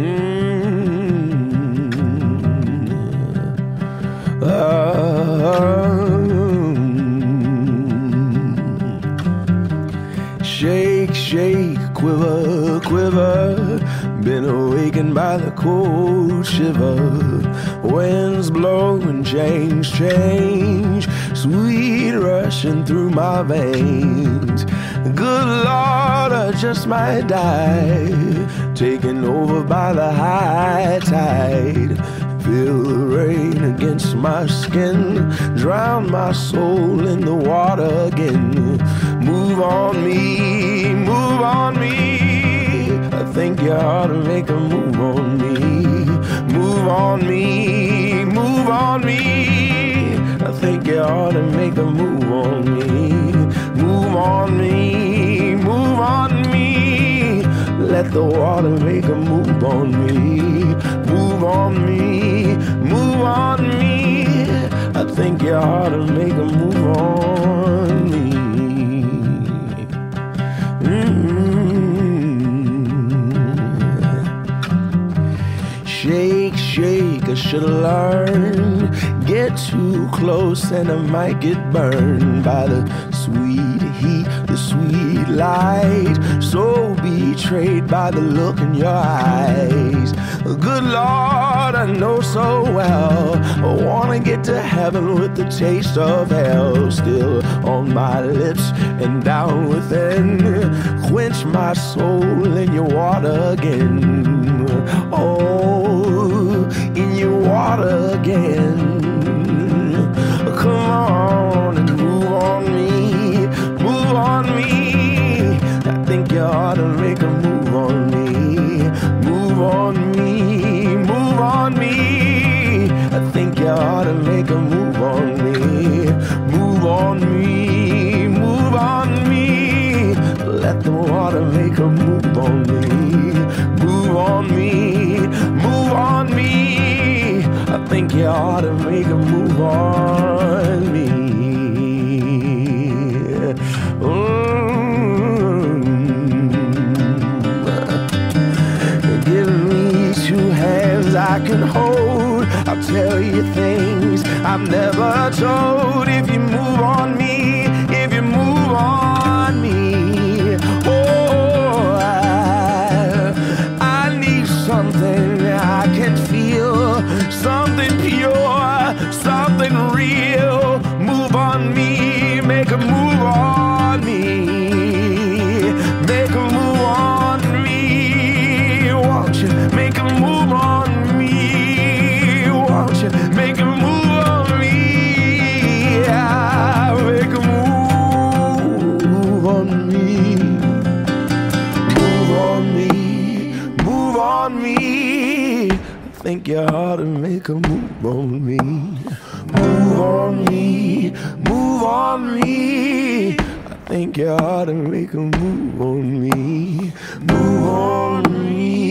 Mm. Ah. Shake, shake, quiver, quiver. Been awakened by the cold shiver. Winds blowing, change, change. Sweet rushing through my veins. Good Lord, I just might die. Taken over by the high tide. Feel the rain against my skin. Drown my soul in the water again. Move on me, move on me. I think you ought to make a The water make a move on me. Move on me, move on me. I think you ought to make a move on me. Mm. Shake, shake, I should've learned. Get too close and I might get burned by the sweet heat, the sweet light. So betrayed by the look in your eyes. Good Lord, I know so well. I wanna get to heaven with the taste of hell still on my lips and down within. Quench my soul in your water again. Move on me, move on me, move on me. I think you ought to make a move on me. Mm. Give me two hands I can hold. I'll tell you things I've never told. If you move on me, something I think you ought to make a move on me. Move on me, move on me. I think you ought to make a move on me. Move on me.